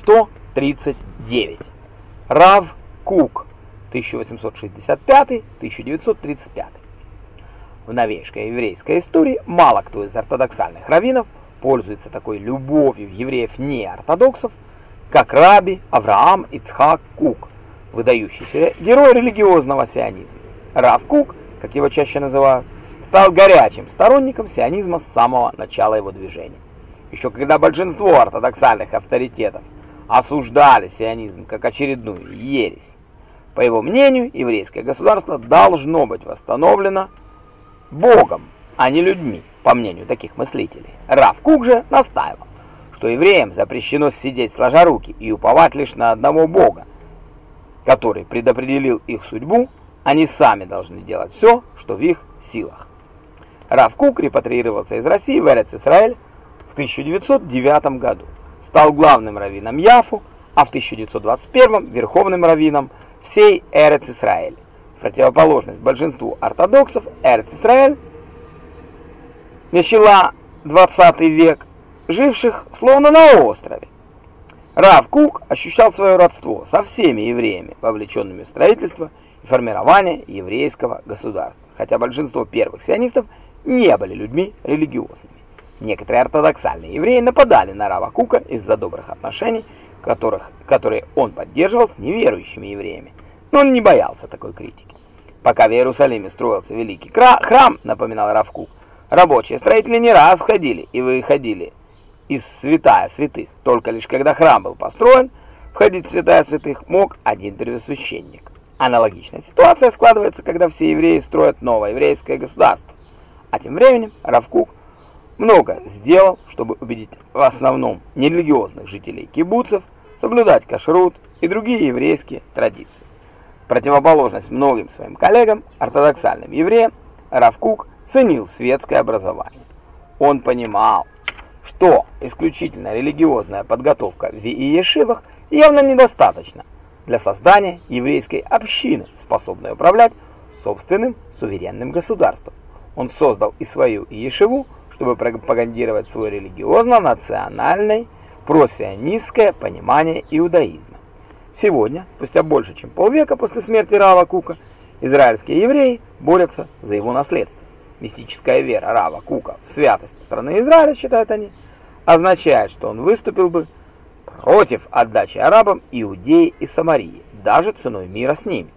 139. Рав Кук 1865-1935. В новейшей еврейской истории мало кто из ортодоксальных раввинов пользуется такой любовью евреев неортодоксов, как раби Авраам Ицхак Кук, выдающийся герой религиозного сионизма. Рав Кук, как его чаще называют, стал горячим сторонником сионизма с самого начала его движения. Еще когда большинство ортодоксальных авторитетов осуждали сионизм как очередную ересь, по его мнению, еврейское государство должно быть восстановлено Богом, а не людьми, по мнению таких мыслителей. Раф Кук же настаивал, что евреям запрещено сидеть сложа руки и уповать лишь на одного Бога, который предопределил их судьбу, они сами должны делать все, что в их силах. Раф Кук репатриировался из России в Эрец-Исраэль в 1909 году, стал главным раввином Яфу, а в 1921 верховным раввином всей Эрец-Исраэль. В противоположность большинству ортодоксов, Эрец-Исраэль начала 20 век, живших словно на острове. Рав Кук ощущал свое родство со всеми евреями, вовлеченными в строительство и формирование еврейского государства, хотя большинство первых сионистов не были людьми религиозными. Некоторые ортодоксальные евреи нападали на Рава Кука из-за добрых отношений, которых, которые он поддерживал с неверующими евреями, но он не боялся такой критики. Пока в Иерусалиме строился великий храм, напоминал Рав Кук, рабочие строители не раз входили и выходили из святая святых. Только лишь когда храм был построен, входить в святая святых мог один первосвященник. Аналогичная ситуация складывается, когда все евреи строят новое еврейское государство. А тем временем Рав Кук много сделал, чтобы убедить в основном нерелигиозных жителей кибуцев соблюдать кашрут и другие еврейские традиции. В противоположность многим своим коллегам, ортодоксальным евреям, Рав Кук ценил светское образование. Он понимал, что исключительно религиозная подготовка в ешивах явно недостаточно для создания еврейской общины, способной управлять собственным суверенным государством. Он создал и свою ешиву, чтобы пропагандировать свой религиозно-национальный просионистское понимание иудаизма. Сегодня, спустя больше чем полвека после смерти Рава Кука, израильские евреи борются за его наследство. Мистическая вера Рава Кука в святость страны Израиля, считают они, означает, что он выступил бы против отдачи арабам Иудеи и Самарии, даже ценой мира с ними.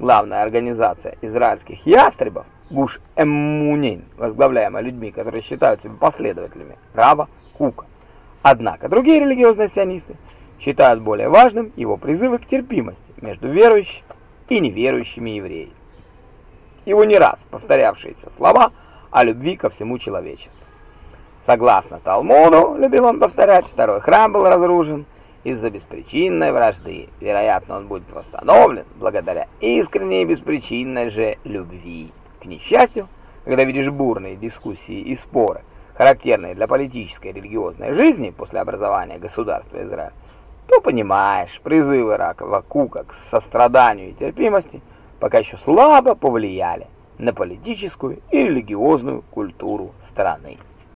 Главная организация израильских ястребов Гуш Эммунин, возглавляемая людьми, которые считают себя последователями Рава Кука. Однако другие религиозные сионисты считают более важным его призывы к терпимости между верующими и неверующими евреями. Его не раз повторявшиеся слова о любви ко всему человечеству. Согласно Талмуду, любил он повторять, второй храм был разрушен из-за беспричинной вражды. Вероятно, он будет восстановлен благодаря искренней беспричинной же любви. К несчастью, когда видишь бурные дискуссии и споры, характерные для политической и религиозной жизни после образования государства Израиль, то понимаешь, призывы Ракова Кука к состраданию и терпимости пока еще слабо повлияли на политическую и религиозную культуру страны.